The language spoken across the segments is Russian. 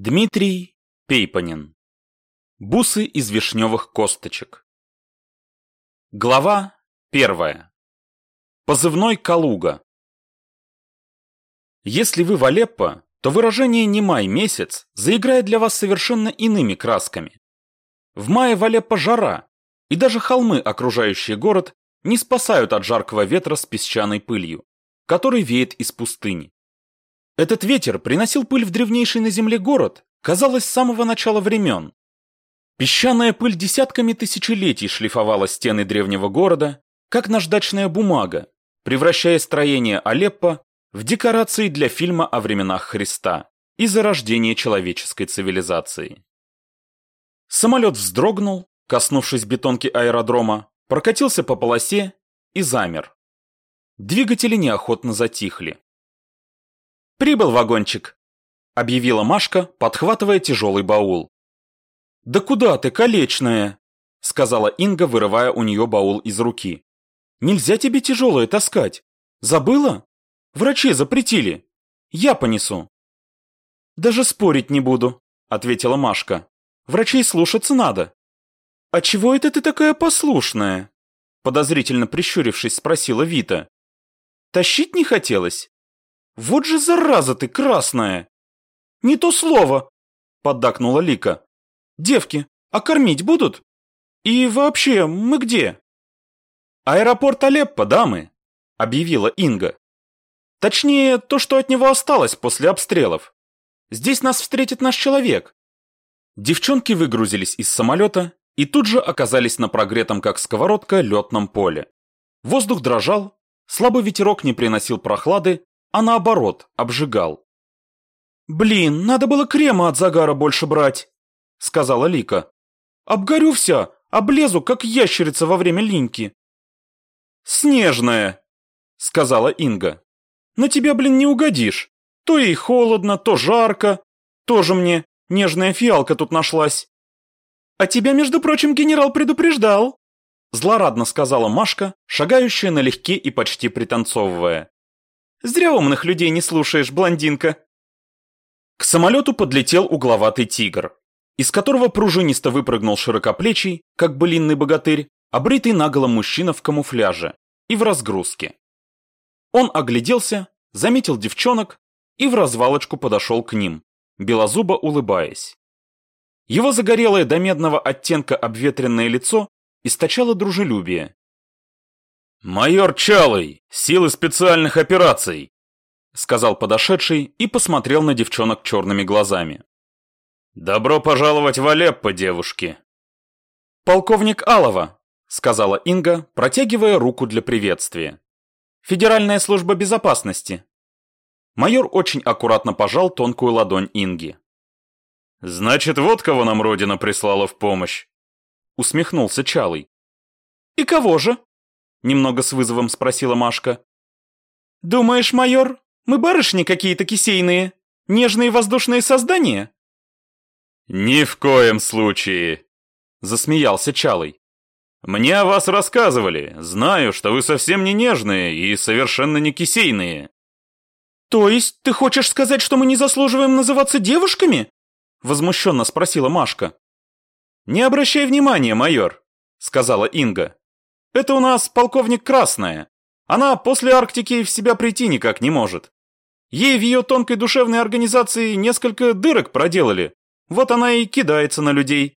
Дмитрий Пейпанин. Бусы из вишневых косточек. Глава первая. Позывной Калуга. Если вы в Алеппо, то выражение «не май месяц» заиграет для вас совершенно иными красками. В мае в Алеппо жара, и даже холмы, окружающие город, не спасают от жаркого ветра с песчаной пылью, который веет из пустыни. Этот ветер приносил пыль в древнейший на земле город, казалось, с самого начала времен. Песчаная пыль десятками тысячелетий шлифовала стены древнего города, как наждачная бумага, превращая строение Алеппо в декорации для фильма о временах Христа и зарождения человеческой цивилизации. Самолет вздрогнул, коснувшись бетонки аэродрома, прокатился по полосе и замер. Двигатели неохотно затихли. «Прибыл вагончик», — объявила Машка, подхватывая тяжелый баул. «Да куда ты, колечная?» — сказала Инга, вырывая у нее баул из руки. «Нельзя тебе тяжелое таскать. Забыла? Врачи запретили. Я понесу». «Даже спорить не буду», — ответила Машка. «Врачей слушаться надо». «А чего это ты такая послушная?» Подозрительно прищурившись, спросила Вита. «Тащить не хотелось?» Вот же зараза ты красная! Не то слово, поддакнула Лика. Девки, а кормить будут? И вообще, мы где? Аэропорт Алеппо, дамы, объявила Инга. Точнее, то, что от него осталось после обстрелов. Здесь нас встретит наш человек. Девчонки выгрузились из самолета и тут же оказались на прогретом, как сковородка, летном поле. Воздух дрожал, слабый ветерок не приносил прохлады, а наоборот, обжигал. «Блин, надо было крема от загара больше брать», — сказала Лика. «Обгорю вся, облезу, как ящерица во время линьки». «Снежная», — сказала Инга. «На тебя, блин, не угодишь. То ей холодно, то жарко. Тоже мне нежная фиалка тут нашлась». «А тебя, между прочим, генерал предупреждал», — злорадно сказала Машка, шагающая налегке и почти пританцовывая. Зря умных людей не слушаешь, блондинка. К самолету подлетел угловатый тигр, из которого пружинисто выпрыгнул широкоплечий, как былинный богатырь, обритый наголо мужчина в камуфляже и в разгрузке. Он огляделся, заметил девчонок и в развалочку подошел к ним, белозубо улыбаясь. Его загорелое до медного оттенка обветренное лицо источало дружелюбие, «Майор Чалый, силы специальных операций», — сказал подошедший и посмотрел на девчонок черными глазами. «Добро пожаловать в Алеппо, девушки!» «Полковник Алова», — сказала Инга, протягивая руку для приветствия. «Федеральная служба безопасности». Майор очень аккуратно пожал тонкую ладонь Инги. «Значит, вот кого нам Родина прислала в помощь», — усмехнулся Чалый. «И кого же?» Немного с вызовом спросила Машка. «Думаешь, майор, мы барышни какие-то кисейные? Нежные воздушные создания?» «Ни в коем случае!» Засмеялся Чалый. «Мне о вас рассказывали. Знаю, что вы совсем не нежные и совершенно не кисейные». «То есть ты хочешь сказать, что мы не заслуживаем называться девушками?» Возмущенно спросила Машка. «Не обращай внимания, майор», — сказала Инга. Это у нас полковник Красная. Она после Арктики в себя прийти никак не может. Ей в ее тонкой душевной организации несколько дырок проделали. Вот она и кидается на людей.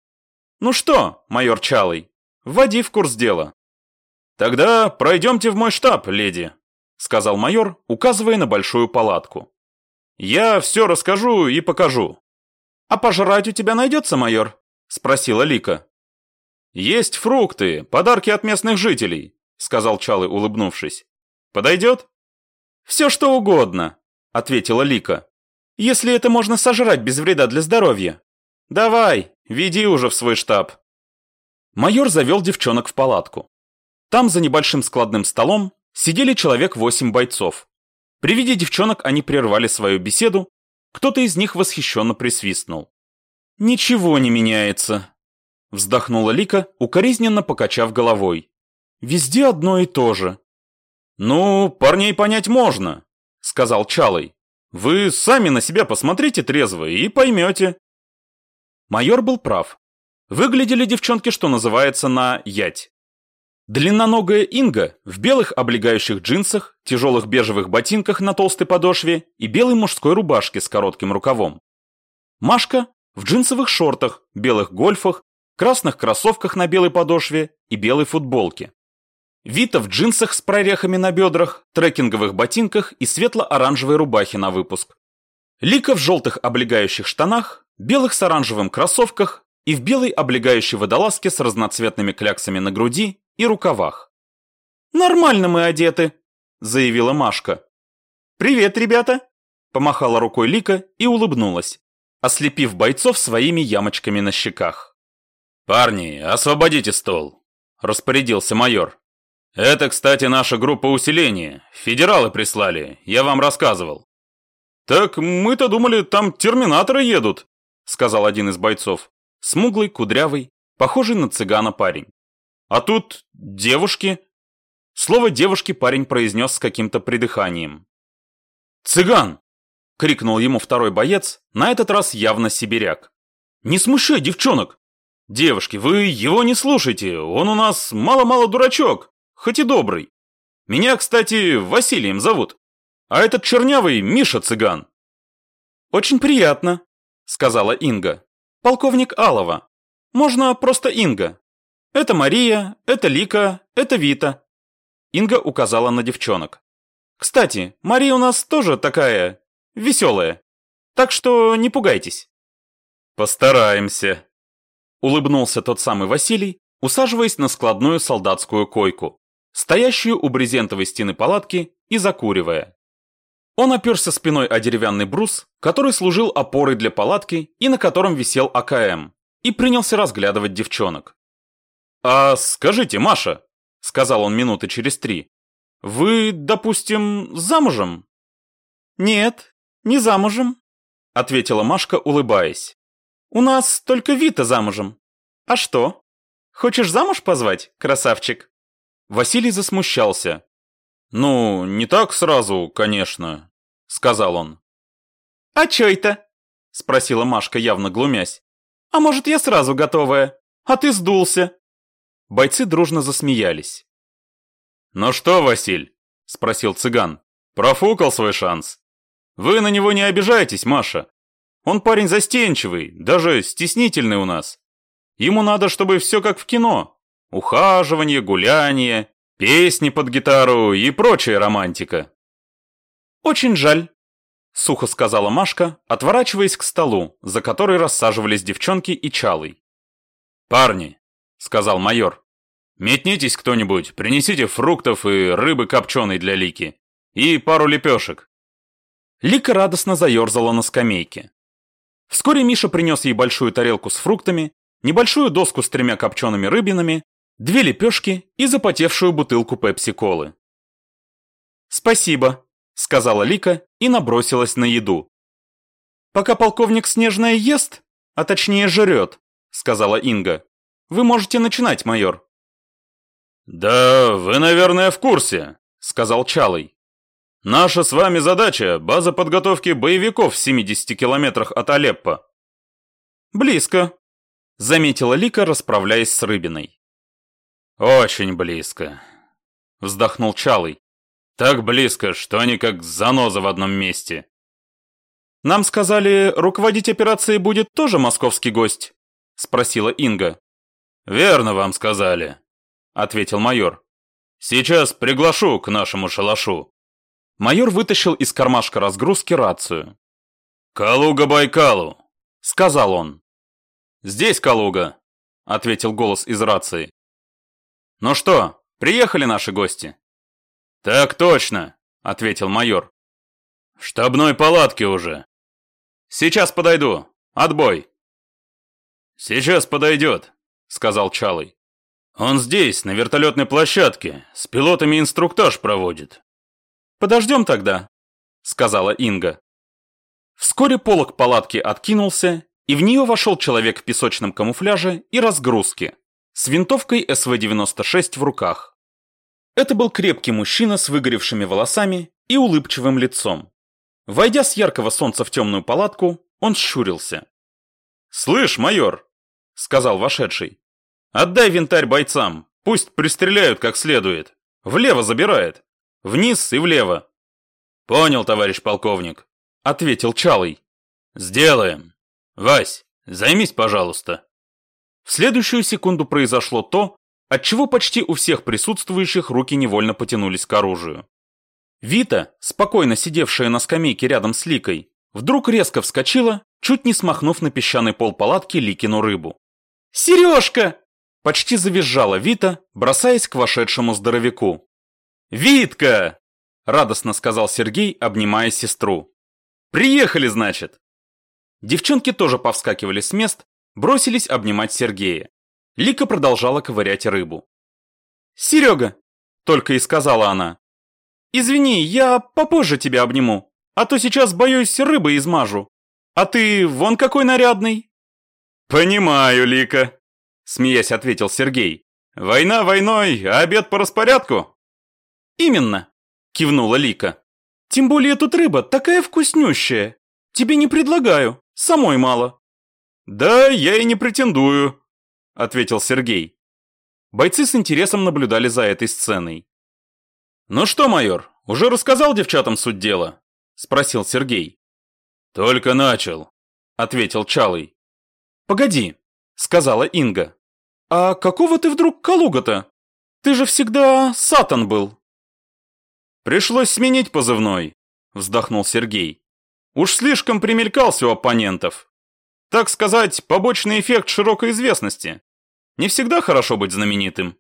Ну что, майор Чалый, вводи в курс дела. Тогда пройдемте в мой штаб, леди, сказал майор, указывая на большую палатку. Я все расскажу и покажу. А пожрать у тебя найдется, майор? Спросила Лика. «Есть фрукты, подарки от местных жителей», — сказал Чалы, улыбнувшись. «Подойдет?» «Все что угодно», — ответила Лика. «Если это можно сожрать без вреда для здоровья. Давай, веди уже в свой штаб». Майор завел девчонок в палатку. Там за небольшим складным столом сидели человек восемь бойцов. При виде девчонок они прервали свою беседу, кто-то из них восхищенно присвистнул. «Ничего не меняется», Вздохнула Лика, укоризненно покачав головой. Везде одно и то же. «Ну, парней понять можно», — сказал Чалый. Вы сами на себя посмотрите трезво и поймете. Майор был прав. Выглядели девчонки, что называется, на ять. Длинноногая Инга в белых облегающих джинсах, тяжелых бежевых ботинках на толстой подошве и белой мужской рубашке с коротким рукавом. Машка в джинсовых шортах, белых гольфах, красных кроссовках на белой подошве и белой футболке. Вита в джинсах с прорехами на бедрах, трекинговых ботинках и светло-оранжевой рубахе на выпуск. Лика в желтых облегающих штанах, белых с оранжевым кроссовках и в белой облегающей водолазке с разноцветными кляксами на груди и рукавах. «Нормально мы одеты», — заявила Машка. «Привет, ребята!» — помахала рукой Лика и улыбнулась, ослепив бойцов своими ямочками на щеках. «Парни, освободите стол», — распорядился майор. «Это, кстати, наша группа усиления. Федералы прислали, я вам рассказывал». «Так мы-то думали, там терминаторы едут», — сказал один из бойцов. Смуглый, кудрявый, похожий на цыгана парень. «А тут девушки». Слово «девушки» парень произнес с каким-то придыханием. «Цыган!» — крикнул ему второй боец, на этот раз явно сибиряк. «Не смущай девчонок! Девушки, вы его не слушайте, он у нас мало-мало дурачок хоть и добрый. Меня, кстати, Василием зовут. А этот чернявый Миша Цыган. Очень приятно, сказала Инга. Полковник Алова. Можно просто Инга. Это Мария, это Лика, это Вита. Инга указала на девчонок. Кстати, Мария у нас тоже такая веселая. Так что не пугайтесь. Постараемся. Улыбнулся тот самый Василий, усаживаясь на складную солдатскую койку стоящую у брезентовой стены палатки и закуривая. Он оперся спиной о деревянный брус, который служил опорой для палатки и на котором висел АКМ, и принялся разглядывать девчонок. «А скажите, Маша», — сказал он минуты через три, — «вы, допустим, замужем?» «Нет, не замужем», — ответила Машка, улыбаясь. «У нас только Вита замужем. А что? Хочешь замуж позвать, красавчик?» Василий засмущался. «Ну, не так сразу, конечно», — сказал он. «А чё это?» — спросила Машка, явно глумясь. «А может, я сразу готовая? А ты сдулся?» Бойцы дружно засмеялись. «Ну что, Василь?» — спросил цыган. «Профукал свой шанс. Вы на него не обижайтесь, Маша. Он парень застенчивый, даже стеснительный у нас. Ему надо, чтобы все как в кино. Ухаживание, гуляние, песни под гитару и прочая романтика. «Очень жаль», — сухо сказала Машка, отворачиваясь к столу, за который рассаживались девчонки и чалый. «Парни», — сказал майор, — «метнитесь кто-нибудь, принесите фруктов и рыбы копченой для Лики. И пару лепешек». Лика радостно заерзала на скамейке. Вскоре Миша принес ей большую тарелку с фруктами, небольшую доску с тремя копчеными рыбинами две лепешки и запотевшую бутылку пепси-колы. «Спасибо», — сказала Лика и набросилась на еду. «Пока полковник Снежная ест, а точнее жрет», — сказала Инга. «Вы можете начинать, майор». «Да, вы, наверное, в курсе», — сказал Чалый. «Наша с вами задача — база подготовки боевиков в 70 километрах от Алеппо». «Близко», — заметила Лика, расправляясь с рыбиной. «Очень близко», — вздохнул Чалый. «Так близко, что они как заноза в одном месте». «Нам сказали, руководить операцией будет тоже московский гость?» — спросила Инга. «Верно вам сказали», — ответил майор. «Сейчас приглашу к нашему шалашу». Майор вытащил из кармашка разгрузки рацию. «Калуга Байкалу», — сказал он. «Здесь Калуга», — ответил голос из рации. «Ну что, приехали наши гости?» «Так точно», — ответил майор. «В штабной палатке уже». «Сейчас подойду. Отбой». «Сейчас подойдет», — сказал Чалый. «Он здесь, на вертолетной площадке, с пилотами инструктаж проводит». «Подождем тогда», — сказала Инга. Вскоре полог палатки откинулся, и в нее вошел человек в песочном камуфляже и разгрузке с винтовкой СВ-96 в руках. Это был крепкий мужчина с выгоревшими волосами и улыбчивым лицом. Войдя с яркого солнца в темную палатку, он щурился. «Слышь, майор!» — сказал вошедший. «Отдай винтарь бойцам, пусть пристреляют как следует. Влево забирает. Вниз и влево». «Понял, товарищ полковник», — ответил Чалый. «Сделаем. Вась, займись, пожалуйста». В следующую секунду произошло то, от чего почти у всех присутствующих руки невольно потянулись к оружию. Вита, спокойно сидевшая на скамейке рядом с Ликой, вдруг резко вскочила, чуть не смахнув на песчаный пол палатки Ликину рыбу. «Сережка!» – почти завизжала Вита, бросаясь к вошедшему здоровяку. «Витка!» – радостно сказал Сергей, обнимая сестру. «Приехали, значит!» Девчонки тоже повскакивали с мест, бросились обнимать Сергея. Лика продолжала ковырять рыбу. «Серега!» – только и сказала она. «Извини, я попозже тебя обниму, а то сейчас, боюсь, рыбы измажу. А ты вон какой нарядный!» «Понимаю, Лика!» – смеясь ответил Сергей. «Война войной, а обед по распорядку?» «Именно!» – кивнула Лика. «Тем более тут рыба такая вкуснющая. Тебе не предлагаю, самой мало». «Да, я и не претендую», – ответил Сергей. Бойцы с интересом наблюдали за этой сценой. «Ну что, майор, уже рассказал девчатам суть дела?» – спросил Сергей. «Только начал», – ответил Чалый. «Погоди», – сказала Инга. «А какого ты вдруг Калуга-то? Ты же всегда Сатан был». «Пришлось сменить позывной», – вздохнул Сергей. «Уж слишком примелькался у оппонентов. Так сказать, побочный эффект широкой известности. Не всегда хорошо быть знаменитым».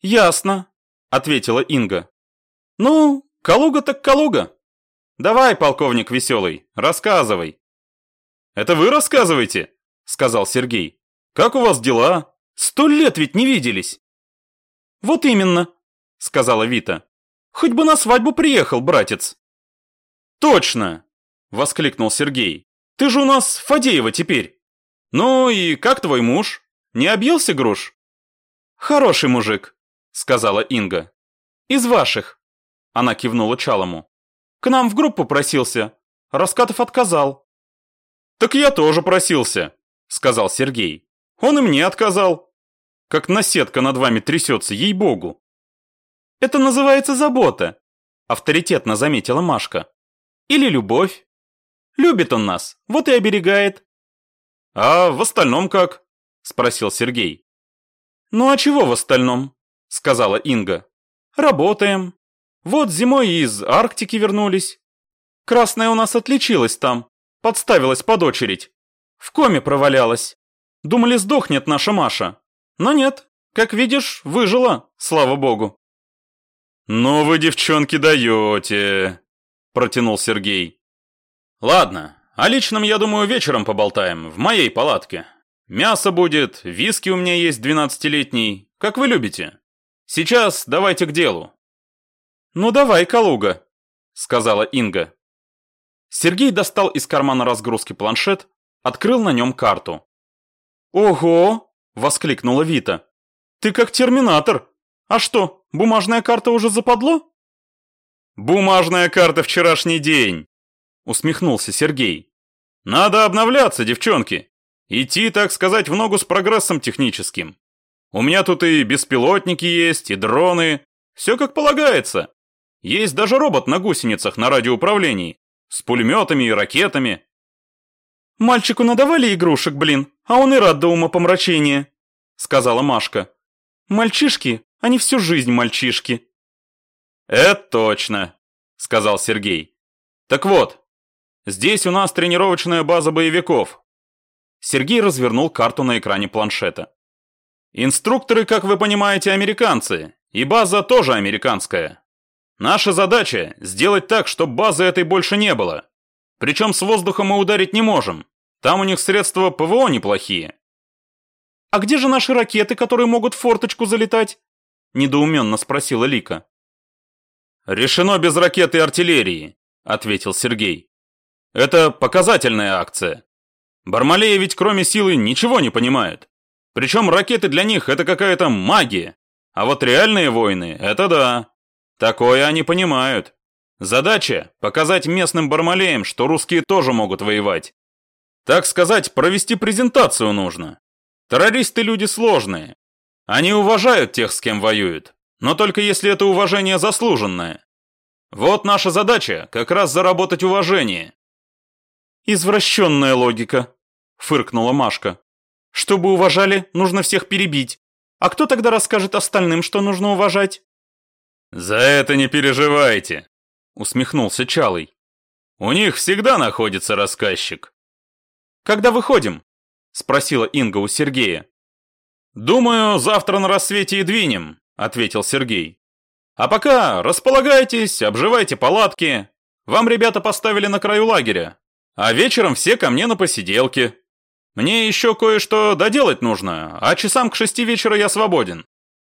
«Ясно», ответила Инга. Ну, Калуга так Калуга. Давай, полковник веселый, рассказывай. Это вы рассказываете, сказал Сергей. Как у вас дела? Сто лет ведь не виделись. Вот именно, сказала Вита. Хоть бы на свадьбу приехал, братец. Точно, воскликнул Сергей. Ты же у нас Фадеева теперь. Ну и как твой муж? Не объелся груш? Хороший мужик, сказала Инга. «Из ваших!» Она кивнула Чалому. «К нам в группу просился. Раскатов отказал». «Так я тоже просился», — сказал Сергей. «Он и мне отказал. Как наседка над вами трясется, ей-богу». «Это называется забота», — авторитетно заметила Машка. «Или любовь. Любит он нас, вот и оберегает». «А в остальном как?» — спросил Сергей. «Ну а чего в остальном?» — сказала Инга. «Работаем. Вот зимой из Арктики вернулись. Красная у нас отличилась там, подставилась под очередь. В коме провалялась. Думали, сдохнет наша Маша. Но нет, как видишь, выжила, слава богу». «Ну вы, девчонки, даете!» – протянул Сергей. «Ладно, о личном, я думаю, вечером поболтаем, в моей палатке. Мясо будет, виски у меня есть двенадцатилетний, как вы любите. Сейчас давайте к делу. Ну давай, Калуга, сказала Инга. Сергей достал из кармана разгрузки планшет, открыл на нем карту. Ого, воскликнула Вита. Ты как терминатор. А что, бумажная карта уже западло? Бумажная карта вчерашний день, усмехнулся Сергей. Надо обновляться, девчонки. Идти, так сказать, в ногу с прогрессом техническим. У меня тут и беспилотники есть, и дроны. Все как полагается. Есть даже робот на гусеницах на радиоуправлении. С пулеметами и ракетами. «Мальчику надавали игрушек, блин, а он и рад до ума помрачения», — сказала Машка. «Мальчишки, они всю жизнь мальчишки». «Это точно», — сказал Сергей. «Так вот, здесь у нас тренировочная база боевиков». Сергей развернул карту на экране планшета. Инструкторы, как вы понимаете, американцы, и база тоже американская. Наша задача – сделать так, чтобы базы этой больше не было. Причем с воздуха мы ударить не можем. Там у них средства ПВО неплохие. «А где же наши ракеты, которые могут форточку залетать?» – недоуменно спросила Лика. «Решено без ракеты и артиллерии», – ответил Сергей. «Это показательная акция. Бармалеи ведь кроме силы ничего не понимают. Причем ракеты для них это какая-то магия. А вот реальные войны – это да. Такое они понимают. Задача – показать местным бармалеям, что русские тоже могут воевать. Так сказать, провести презентацию нужно. Террористы люди сложные. Они уважают тех, с кем воюют, но только если это уважение заслуженное. Вот наша задача – как раз заработать уважение. Извращенная логика, фыркнула Машка. Чтобы уважали, нужно всех перебить. А кто тогда расскажет остальным, что нужно уважать? За это не переживайте, усмехнулся Чалый. У них всегда находится рассказчик. «Когда выходим?» – спросила Инга у Сергея. «Думаю, завтра на рассвете и двинем», – ответил Сергей. «А пока располагайтесь, обживайте палатки. Вам ребята поставили на краю лагеря. А вечером все ко мне на посиделки. Мне еще кое-что доделать нужно, а часам к шести вечера я свободен.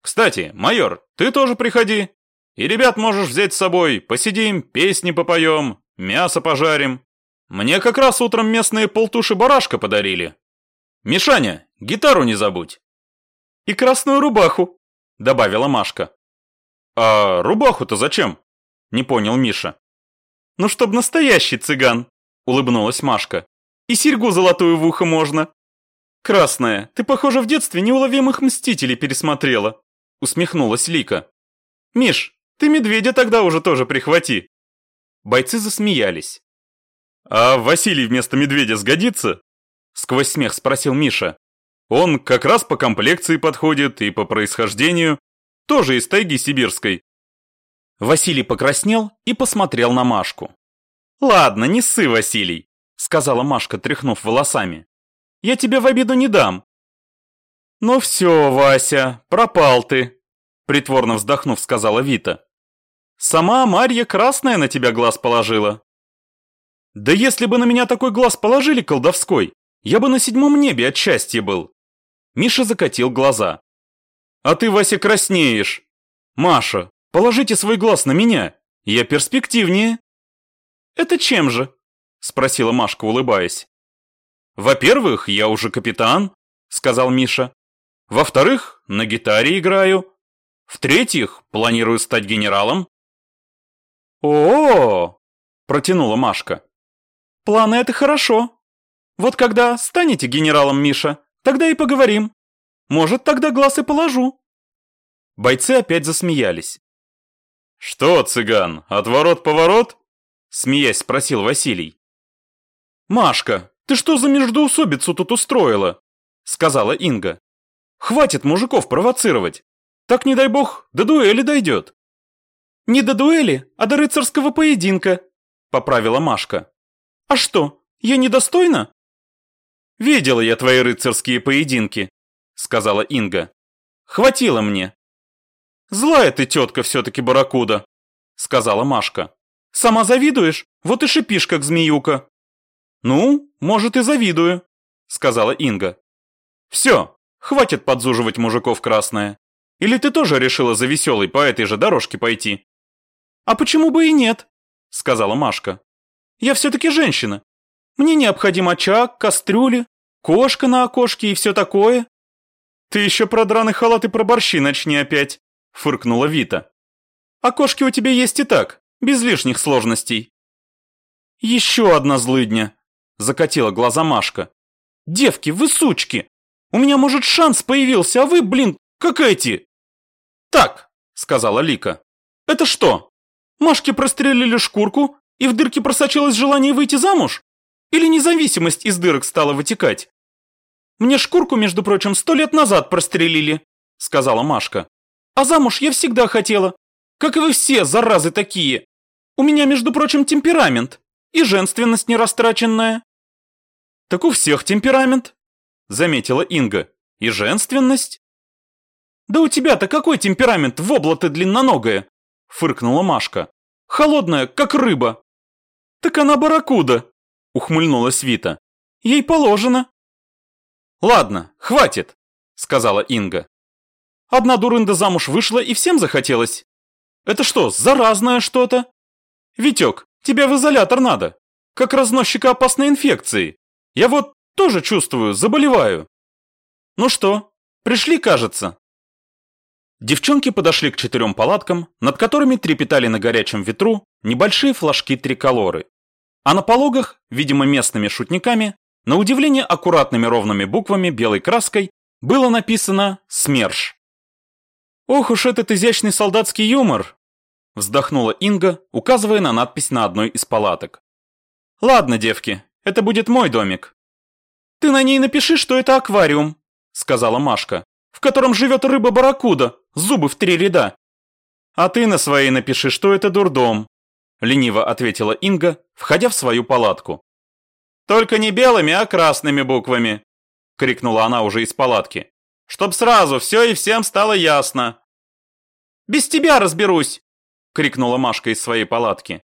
Кстати, майор, ты тоже приходи. И ребят можешь взять с собой, посидим, песни попоем, мясо пожарим. Мне как раз утром местные полтуши барашка подарили. Мишаня, гитару не забудь. И красную рубаху, добавила Машка. А рубаху-то зачем? Не понял Миша. Ну, чтоб настоящий цыган, улыбнулась Машка. И серьгу золотую в ухо можно. Красная, ты, похоже, в детстве неуловимых мстителей пересмотрела, усмехнулась Лика. Миш, ты медведя тогда уже тоже прихвати. Бойцы засмеялись. «А Василий вместо медведя сгодится?» Сквозь смех спросил Миша. «Он как раз по комплекции подходит и по происхождению. Тоже из тайги сибирской». Василий покраснел и посмотрел на Машку. «Ладно, не ссы, Василий», — сказала Машка, тряхнув волосами. «Я тебе в обиду не дам». «Ну все, Вася, пропал ты», — притворно вздохнув, сказала Вита. «Сама Марья Красная на тебя глаз положила. Да если бы на меня такой глаз положили колдовской, я бы на седьмом небе от счастья был. Миша закатил глаза. А ты, Вася, краснеешь. Маша, положите свой глаз на меня. Я перспективнее. Это чем же? Спросила Машка, улыбаясь. Во-первых, я уже капитан, сказал Миша. Во-вторых, на гитаре играю. В-третьих, планирую стать генералом. О, -о, -о протянула Машка. Планы — это хорошо. Вот когда станете генералом, Миша, тогда и поговорим. Может, тогда глаз и положу». Бойцы опять засмеялись. «Что, цыган, отворот-поворот?» Смеясь, спросил Василий. «Машка, ты что за междоусобицу тут устроила?» Сказала Инга. «Хватит мужиков провоцировать. Так, не дай бог, до дуэли дойдет». «Не до дуэли, а до рыцарского поединка», поправила Машка. «А что, я недостойна?» «Видела я твои рыцарские поединки», — сказала Инга. «Хватило мне». «Злая ты тетка все-таки барракуда», — сказала Машка. «Сама завидуешь? Вот и шипишь, как змеюка». «Ну, может, и завидую», — сказала Инга. «Все, хватит подзуживать мужиков красное. Или ты тоже решила за веселой по этой же дорожке пойти?» «А почему бы и нет?» — сказала Машка. Я все-таки женщина. Мне необходим очаг, кастрюли, кошка на окошке и все такое. Ты еще про драный халат и про борщи начни опять, фыркнула Вита. Окошки у тебя есть и так, без лишних сложностей. Еще одна злыдня, закатила глаза Машка. Девки, вы сучки! У меня, может, шанс появился, а вы, блин, как эти. Так, сказала Лика. Это что? Машке прострелили шкурку, и в дырке просочилось желание выйти замуж? Или независимость из дырок стала вытекать? Мне шкурку, между прочим, сто лет назад прострелили, сказала Машка. А замуж я всегда хотела. Как и вы все, заразы такие. У меня, между прочим, темперамент. И женственность нерастраченная. Так у всех темперамент, заметила Инга. И женственность. Да у тебя-то какой темперамент, вобла ты длинноногая, фыркнула Машка. Холодная, как рыба. «Так она барракуда!» – ухмыльнулась Вита. «Ей положено!» «Ладно, хватит!» – сказала Инга. «Одна дурында замуж вышла и всем захотелось. Это что, заразное что-то? Витек, тебя в изолятор надо, как разносчика опасной инфекции. Я вот тоже чувствую, заболеваю. Ну что, пришли, кажется?» Девчонки подошли к четырем палаткам, над которыми трепетали на горячем ветру небольшие флажки триколоры. А на пологах, видимо местными шутниками, на удивление аккуратными ровными буквами белой краской было написано «СМЕРШ». «Ох уж этот изящный солдатский юмор!» Вздохнула Инга, указывая на надпись на одной из палаток. «Ладно, девки, это будет мой домик». «Ты на ней напиши, что это аквариум», сказала Машка, «в котором живет рыба-барракуда, зубы в три ряда». «А ты на своей напиши, что это дурдом», лениво ответила Инга, входя в свою палатку. «Только не белыми, а красными буквами», крикнула она уже из палатки. «Чтоб сразу все и всем стало ясно». «Без тебя разберусь!» крикнула Машка из своей палатки.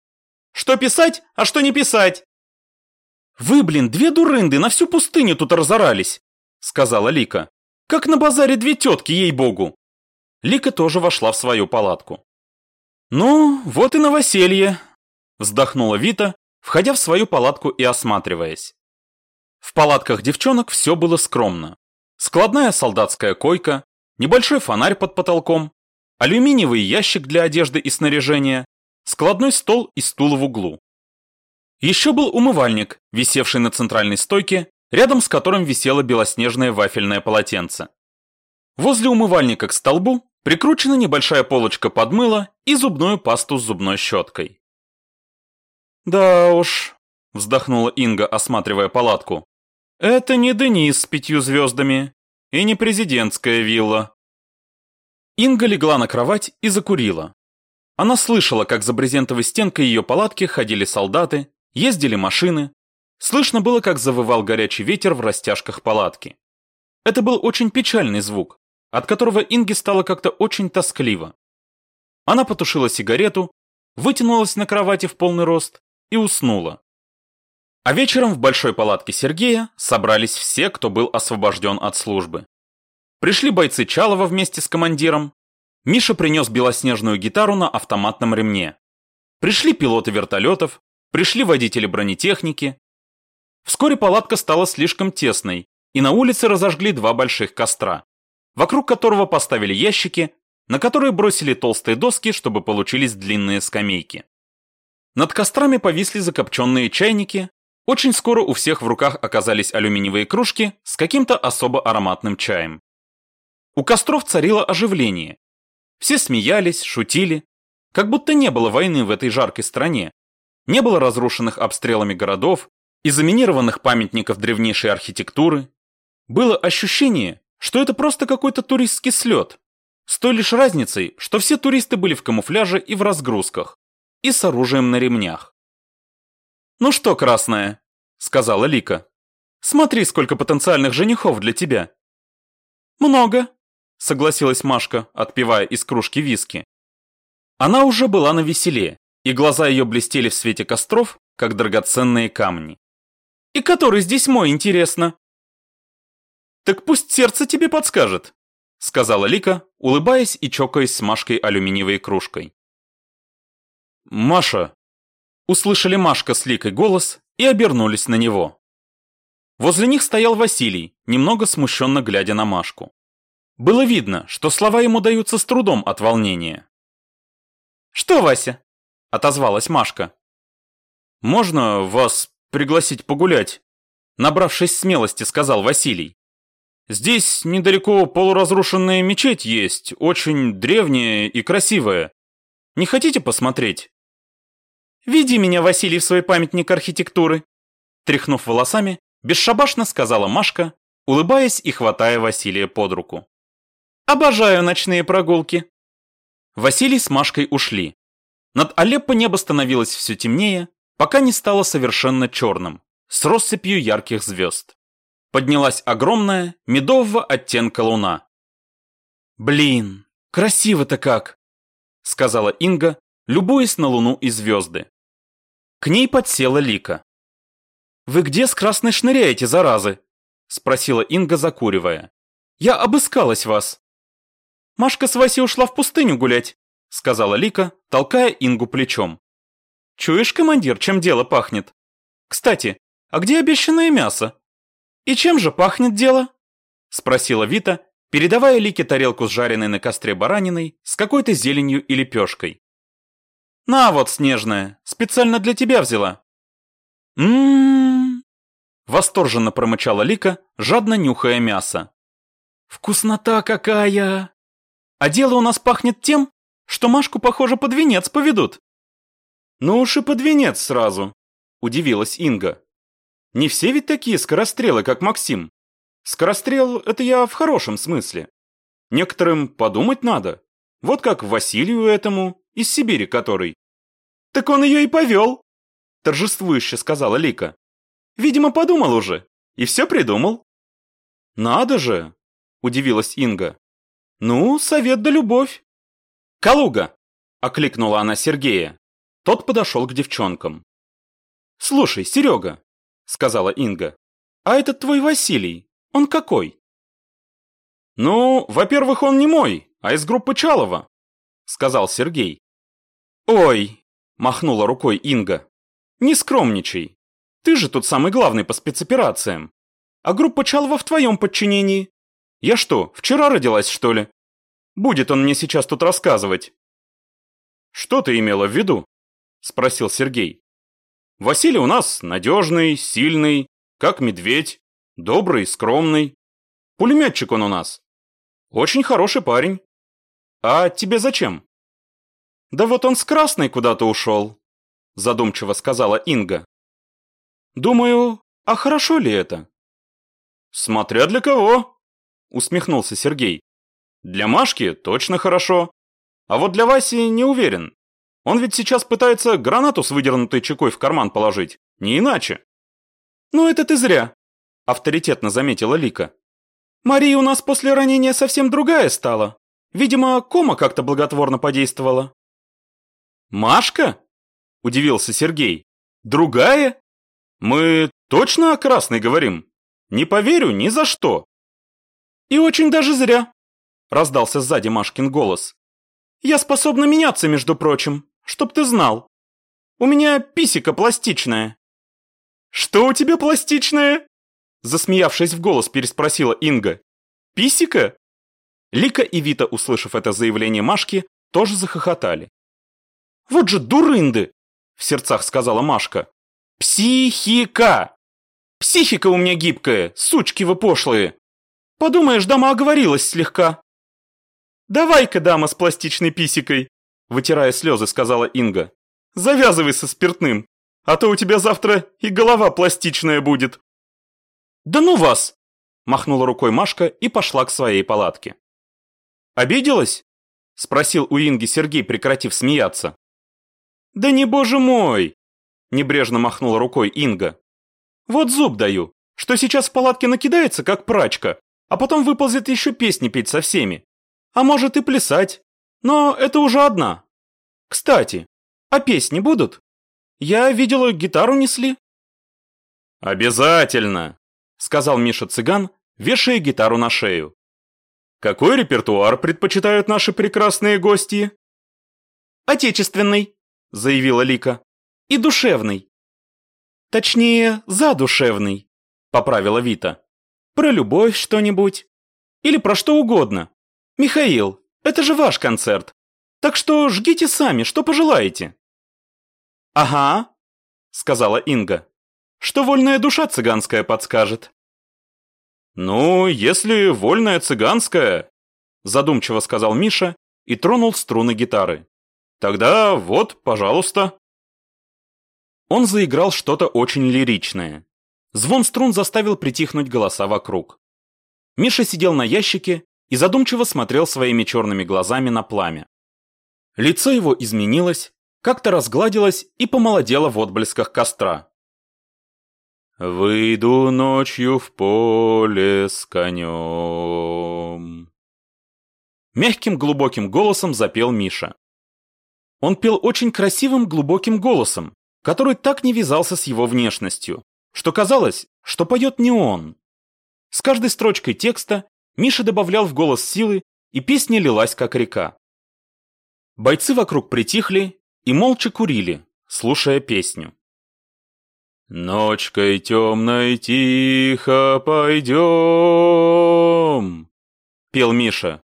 «Что писать, а что не писать?» «Вы, блин, две дурынды на всю пустыню тут разорались!» сказала Лика. «Как на базаре две тетки, ей-богу!» Лика тоже вошла в свою палатку. «Ну, вот и новоселье», – вздохнула Вита, входя в свою палатку и осматриваясь. В палатках девчонок все было скромно. Складная солдатская койка, небольшой фонарь под потолком, алюминиевый ящик для одежды и снаряжения, складной стол и стул в углу. Еще был умывальник, висевший на центральной стойке, рядом с которым висело белоснежное вафельное полотенце. Возле умывальника к столбу прикручена небольшая полочка под мыло и зубную пасту с зубной щеткой. «Да уж», – вздохнула Инга, осматривая палатку, – «это не Денис с пятью звездами и не президентская вилла». Инга легла на кровать и закурила. Она слышала, как за брезентовой стенкой ее палатки ходили солдаты, ездили машины. Слышно было, как завывал горячий ветер в растяжках палатки. Это был очень печальный звук, от которого Инге стало как-то очень тоскливо. Она потушила сигарету, вытянулась на кровати в полный рост и уснула. А вечером в большой палатке Сергея собрались все, кто был освобожден от службы. Пришли бойцы Чалова вместе с командиром. Миша принес белоснежную гитару на автоматном ремне. Пришли пилоты вертолетов, пришли водители бронетехники. Вскоре палатка стала слишком тесной, и на улице разожгли два больших костра вокруг которого поставили ящики, на которые бросили толстые доски, чтобы получились длинные скамейки. Над кострами повисли закопченные чайники, очень скоро у всех в руках оказались алюминиевые кружки с каким-то особо ароматным чаем. У костров царило оживление. Все смеялись, шутили, как будто не было войны в этой жаркой стране, не было разрушенных обстрелами городов и заминированных памятников древнейшей архитектуры. Было ощущение, что это просто какой-то туристский слет. С той лишь разницей, что все туристы были в камуфляже и в разгрузках, и с оружием на ремнях. «Ну что, красная», — сказала Лика, — «смотри, сколько потенциальных женихов для тебя». «Много», — согласилась Машка, отпивая из кружки виски. Она уже была на веселе, и глаза ее блестели в свете костров, как драгоценные камни. «И который здесь мой, интересно?» «Так пусть сердце тебе подскажет», — сказала Лика, улыбаясь и чокаясь с Машкой алюминиевой кружкой. «Маша!» Услышали Машка с Ликой голос и обернулись на него. Возле них стоял Василий, немного смущенно глядя на Машку. Было видно, что слова ему даются с трудом от волнения. «Что, Вася?» – отозвалась Машка. «Можно вас пригласить погулять?» Набравшись смелости, сказал Василий. Здесь недалеко полуразрушенная мечеть есть, очень древняя и красивая. Не хотите посмотреть? Веди меня, Василий, в свой памятник архитектуры. Тряхнув волосами, бесшабашно сказала Машка, улыбаясь и хватая Василия под руку. Обожаю ночные прогулки. Василий с Машкой ушли. Над Алеппо небо становилось все темнее, пока не стало совершенно черным, с россыпью ярких звезд поднялась огромная, медового оттенка луна. «Блин, красиво-то как!» — сказала Инга, любуясь на луну и звезды. К ней подсела Лика. «Вы где с красной шныряете, заразы?» — спросила Инга, закуривая. «Я обыскалась вас». «Машка с Васей ушла в пустыню гулять», — сказала Лика, толкая Ингу плечом. «Чуешь, командир, чем дело пахнет? Кстати, а где обещанное мясо?» «И чем же пахнет дело?» – спросила Вита, передавая Лике тарелку с жареной на костре бараниной с какой-то зеленью и лепешкой. «На вот, снежная, специально для тебя взяла». «М-м-м!» Восторженно промычала Лика, жадно нюхая мясо. «Вкуснота какая!» «А дело у нас пахнет тем, что Машку, похоже, под венец поведут». «Ну уж и под венец сразу», – удивилась Инга. «Не все ведь такие скорострелы, как Максим. Скорострел – это я в хорошем смысле. Некоторым подумать надо. Вот как Василию этому, из Сибири который. Так он ее и повел, торжествующе сказала Лика. Видимо, подумал уже. И все придумал. Надо же, удивилась Инга. Ну, совет да любовь. Калуга, окликнула она Сергея. Тот подошел к девчонкам. «Слушай, Серега», — сказала Инга, — «а этот твой Василий, он какой?» «Ну, во-первых, он не мой, а из группы Чалова», — сказал Сергей. «Ой», — махнула рукой Инга, — «не скромничай. Ты же тут самый главный по спецоперациям. А группа Чалова в твоем подчинении. Я что, вчера родилась, что ли? Будет он мне сейчас тут рассказывать». «Что ты имела в виду?» спросил Сергей. Василий у нас надежный, сильный, как медведь, добрый, скромный. Пулеметчик он у нас. Очень хороший парень. А тебе зачем? Да вот он с красной куда-то ушел, задумчиво сказала Инга. Думаю, а хорошо ли это? Смотря для кого, усмехнулся Сергей. Для Машки точно хорошо, а вот для Васи не уверен. Он ведь сейчас пытается гранату с выдернутой чекой в карман положить. Не иначе. Ну это ты зря, авторитетно заметила Лика. Мария у нас после ранения совсем другая стала. Видимо, кома как-то благотворно подействовала. Машка? Удивился Сергей. Другая? Мы точно о красной говорим? Не поверю ни за что. И очень даже зря, раздался сзади Машкин голос. Я способна меняться, между прочим. Чтоб ты знал. У меня писика пластичная». «Что у тебя пластичное?» Засмеявшись в голос, переспросила Инга. «Писика?» Лика и Вита, услышав это заявление Машки, тоже захохотали. «Вот же дурынды!» – в сердцах сказала Машка. «Психика! Психика у меня гибкая, сучки вы пошлые! Подумаешь, дама оговорилась слегка!» «Давай-ка, дама с пластичной писикой!» Вытирая слезы, сказала Инга. «Завязывай со спиртным, а то у тебя завтра и голова пластичная будет». «Да ну вас!» Махнула рукой Машка и пошла к своей палатке. «Обиделась?» Спросил у Инги Сергей, прекратив смеяться. «Да не боже мой!» Небрежно махнула рукой Инга. «Вот зуб даю, что сейчас в палатке накидается, как прачка, а потом выползет еще песни петь со всеми. А может и плясать. Но это уже одна. Кстати, а песни будут? Я видела, гитару несли. Обязательно, сказал Миша Цыган, вешая гитару на шею. Какой репертуар предпочитают наши прекрасные гости? Отечественный, заявила Лика. И душевный. Точнее, задушевный, поправила Вита. Про любовь что-нибудь. Или про что угодно. Михаил, это же ваш концерт. Так что жгите сами, что пожелаете». «Ага», — сказала Инга. «Что вольная душа цыганская подскажет». «Ну, если вольная цыганская», — задумчиво сказал Миша и тронул струны гитары. «Тогда вот, пожалуйста». Он заиграл что-то очень лиричное. Звон струн заставил притихнуть голоса вокруг. Миша сидел на ящике и задумчиво смотрел своими черными глазами на пламя. Лицо его изменилось, как-то разгладилось и помолодело в отблесках костра. «Выйду ночью в поле с конем». Мягким глубоким голосом запел Миша. Он пел очень красивым глубоким голосом, который так не вязался с его внешностью, что казалось, что поет не он. С каждой строчкой текста Миша добавлял в голос силы, и песня лилась как река. Бойцы вокруг притихли и молча курили, слушая песню. «Ночкой темной тихо пойдем, пел Миша.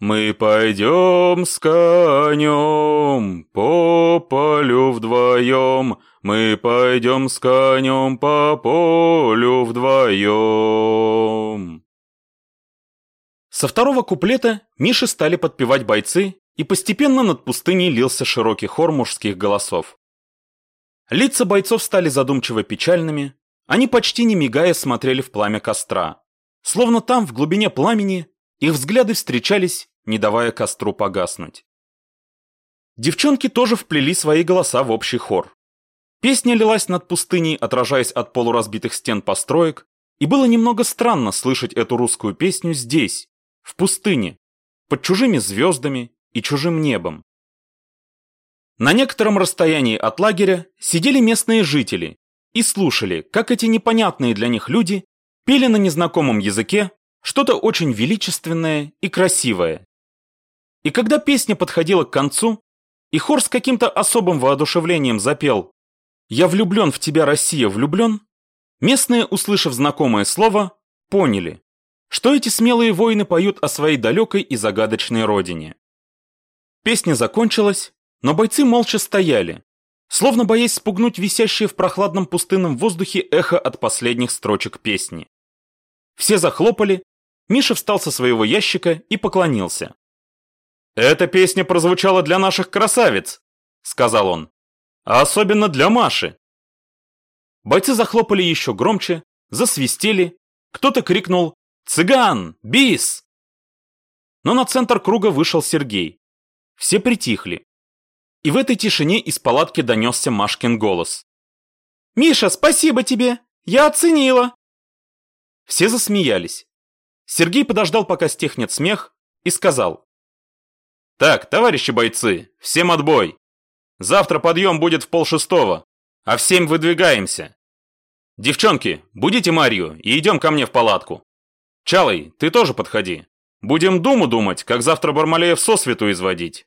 Мы пойдем с конем по полю вдвоем, Мы пойдем с конем по полю вдвоем. Со второго куплета Миши стали подпевать бойцы, и постепенно над пустыней лился широкий хор мужских голосов. Лица бойцов стали задумчиво печальными, они почти не мигая смотрели в пламя костра. Словно там, в глубине пламени, их взгляды встречались не давая костру погаснуть. Девчонки тоже вплели свои голоса в общий хор. Песня лилась над пустыней, отражаясь от полуразбитых стен построек, и было немного странно слышать эту русскую песню здесь, в пустыне, под чужими звездами и чужим небом. На некотором расстоянии от лагеря сидели местные жители и слушали, как эти непонятные для них люди пели на незнакомом языке что-то очень величественное и красивое, и когда песня подходила к концу, и хор с каким-то особым воодушевлением запел «Я влюблен в тебя, Россия, влюблен», местные, услышав знакомое слово, поняли, что эти смелые воины поют о своей далекой и загадочной родине. Песня закончилась, но бойцы молча стояли, словно боясь спугнуть висящее в прохладном пустынном воздухе эхо от последних строчек песни. Все захлопали, Миша встал со своего ящика и поклонился. «Эта песня прозвучала для наших красавиц», — сказал он. «А особенно для Маши». Бойцы захлопали еще громче, засвистели, кто-то крикнул «Цыган! Бис!». Но на центр круга вышел Сергей. Все притихли. И в этой тишине из палатки донесся Машкин голос. «Миша, спасибо тебе! Я оценила!» Все засмеялись. Сергей подождал, пока стихнет смех, и сказал. Так, товарищи бойцы, всем отбой. Завтра подъем будет в полшестого, а в семь выдвигаемся. Девчонки, будите Марью и идем ко мне в палатку. Чалый, ты тоже подходи. Будем думу думать, как завтра Бармалеев сосвету изводить.